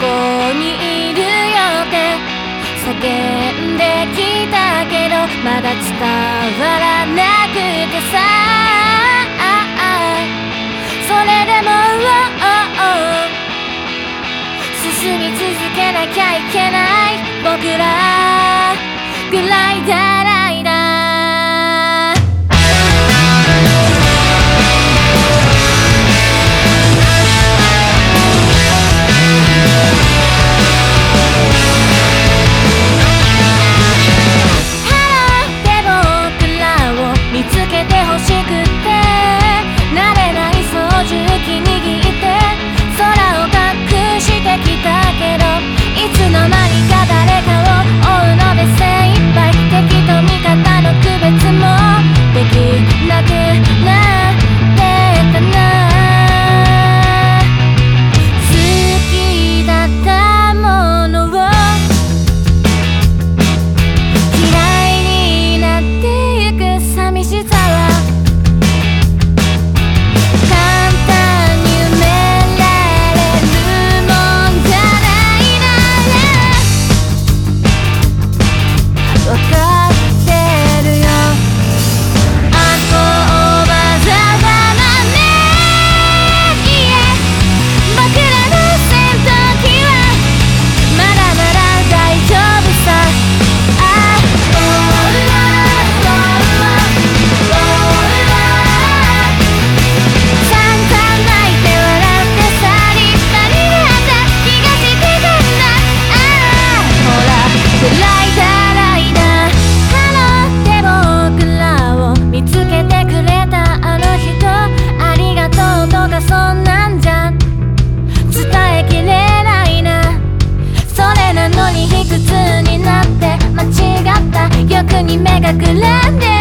こにいるよって叫んできたけどまだ伝わらなくてさ。それでも進み続けなきゃいけない僕ら。ぐらいだらがくら